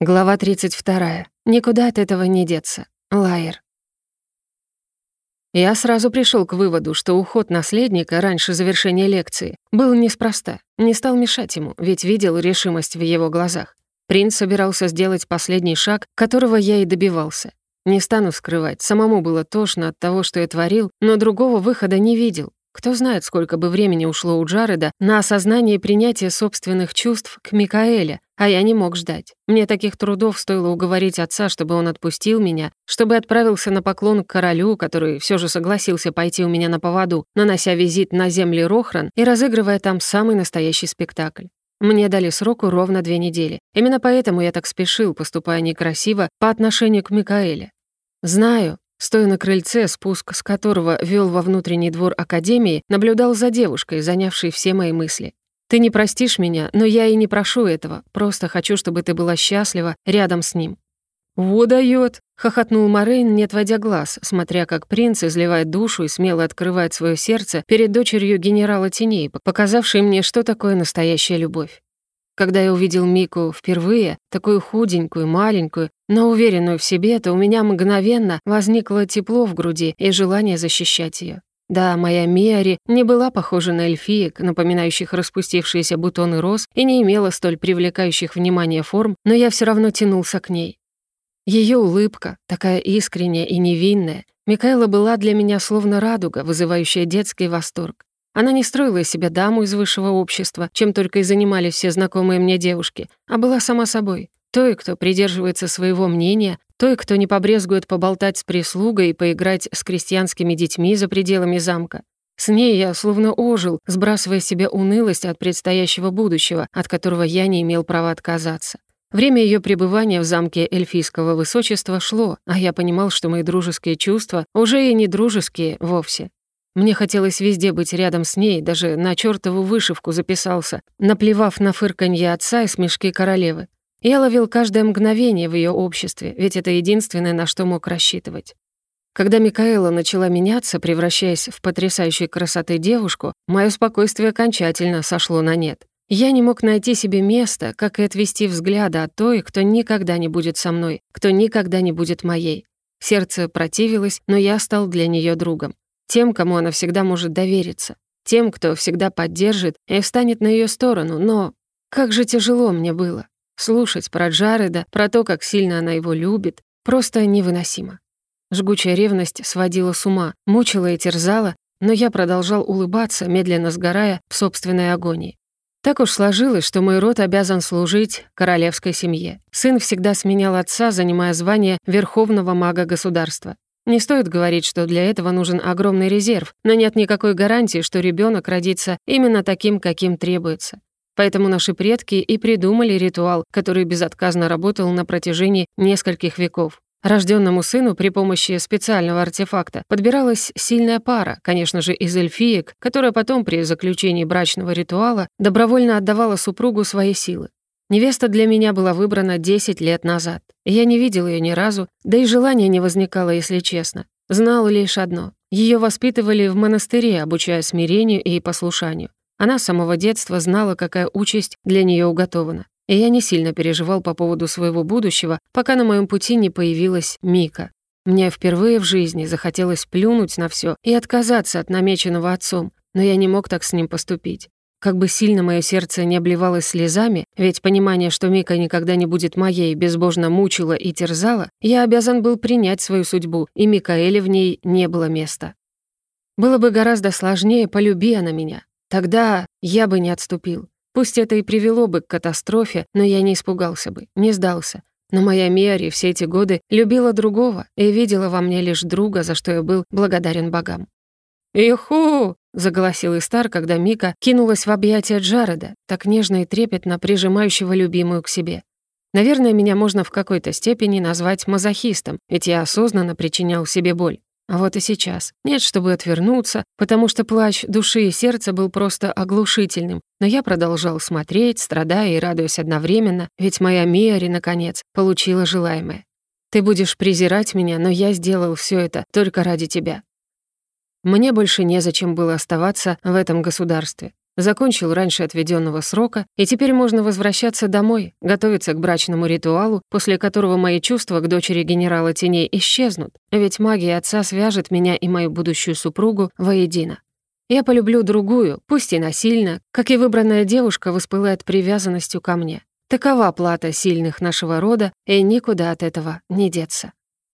Глава 32. Никуда от этого не деться. Лайер. Я сразу пришел к выводу, что уход наследника раньше завершения лекции был неспроста. Не стал мешать ему, ведь видел решимость в его глазах. Принц собирался сделать последний шаг, которого я и добивался. Не стану скрывать, самому было тошно от того, что я творил, но другого выхода не видел. Кто знает, сколько бы времени ушло у Джареда на осознание и принятие собственных чувств к Микаэле, а я не мог ждать. Мне таких трудов стоило уговорить отца, чтобы он отпустил меня, чтобы отправился на поклон к королю, который все же согласился пойти у меня на поводу, нанося визит на земли Рохран и разыгрывая там самый настоящий спектакль. Мне дали сроку ровно две недели. Именно поэтому я так спешил, поступая некрасиво по отношению к Микаэле. Знаю, Стоя на крыльце, спуск с которого вел во внутренний двор Академии, наблюдал за девушкой, занявшей все мои мысли. «Ты не простишь меня, но я и не прошу этого. Просто хочу, чтобы ты была счастлива рядом с ним». «Во даёт!» — хохотнул Морейн, не отводя глаз, смотря как принц изливает душу и смело открывает свое сердце перед дочерью генерала теней, показавшей мне, что такое настоящая любовь. Когда я увидел Мику впервые, такую худенькую, маленькую, но уверенную в себе, то у меня мгновенно возникло тепло в груди и желание защищать ее. Да, моя Миари не была похожа на эльфиек, напоминающих распустившиеся бутоны роз, и не имела столь привлекающих внимание форм, но я все равно тянулся к ней. Ее улыбка, такая искренняя и невинная, Микаэла была для меня словно радуга, вызывающая детский восторг. Она не строила из себя даму из высшего общества, чем только и занимались все знакомые мне девушки, а была сама собой. Той, кто придерживается своего мнения, той, кто не побрезгует поболтать с прислугой и поиграть с крестьянскими детьми за пределами замка. С ней я словно ожил, сбрасывая себе унылость от предстоящего будущего, от которого я не имел права отказаться. Время ее пребывания в замке эльфийского высочества шло, а я понимал, что мои дружеские чувства уже и не дружеские вовсе. Мне хотелось везде быть рядом с ней, даже на чёртову вышивку записался, наплевав на фырканье отца и смешки королевы. Я ловил каждое мгновение в её обществе, ведь это единственное, на что мог рассчитывать. Когда Микаэла начала меняться, превращаясь в потрясающей красоты девушку, моё спокойствие окончательно сошло на нет. Я не мог найти себе места, как и отвести взгляда от той, кто никогда не будет со мной, кто никогда не будет моей. Сердце противилось, но я стал для неё другом. Тем, кому она всегда может довериться. Тем, кто всегда поддержит и встанет на ее сторону. Но как же тяжело мне было. Слушать про Джареда, про то, как сильно она его любит, просто невыносимо. Жгучая ревность сводила с ума, мучила и терзала, но я продолжал улыбаться, медленно сгорая в собственной агонии. Так уж сложилось, что мой род обязан служить королевской семье. Сын всегда сменял отца, занимая звание верховного мага государства. Не стоит говорить, что для этого нужен огромный резерв, но нет никакой гарантии, что ребенок родится именно таким, каким требуется. Поэтому наши предки и придумали ритуал, который безотказно работал на протяжении нескольких веков. Рожденному сыну при помощи специального артефакта подбиралась сильная пара, конечно же, из эльфиек, которая потом при заключении брачного ритуала добровольно отдавала супругу свои силы. Невеста для меня была выбрана 10 лет назад. Я не видел ее ни разу, да и желания не возникало, если честно. Знал лишь одно. Ее воспитывали в монастыре, обучая смирению и послушанию. Она с самого детства знала, какая участь для нее уготована. И я не сильно переживал по поводу своего будущего, пока на моем пути не появилась Мика. Мне впервые в жизни захотелось плюнуть на все и отказаться от намеченного отцом, но я не мог так с ним поступить. Как бы сильно мое сердце не обливалось слезами, ведь понимание, что Мика никогда не будет моей, безбожно мучило и терзало, я обязан был принять свою судьбу, и Микаэле в ней не было места. Было бы гораздо сложнее, полюби она меня. Тогда я бы не отступил. Пусть это и привело бы к катастрофе, но я не испугался бы, не сдался. Но моя Миари все эти годы любила другого и видела во мне лишь друга, за что я был благодарен богам. «Иху!» — заголосил Истар, когда Мика кинулась в объятия Джареда, так нежно и трепетно прижимающего любимую к себе. Наверное, меня можно в какой-то степени назвать мазохистом, ведь я осознанно причинял себе боль. А вот и сейчас. Нет, чтобы отвернуться, потому что плач души и сердца был просто оглушительным, но я продолжал смотреть, страдая и радуясь одновременно, ведь моя Миари, наконец, получила желаемое. Ты будешь презирать меня, но я сделал все это только ради тебя. Мне больше незачем было оставаться в этом государстве. Закончил раньше отведенного срока, и теперь можно возвращаться домой, готовиться к брачному ритуалу, после которого мои чувства к дочери генерала теней исчезнут, ведь магия отца свяжет меня и мою будущую супругу воедино. Я полюблю другую, пусть и насильно, как и выбранная девушка воспылает привязанностью ко мне. Такова плата сильных нашего рода, и никуда от этого не деться.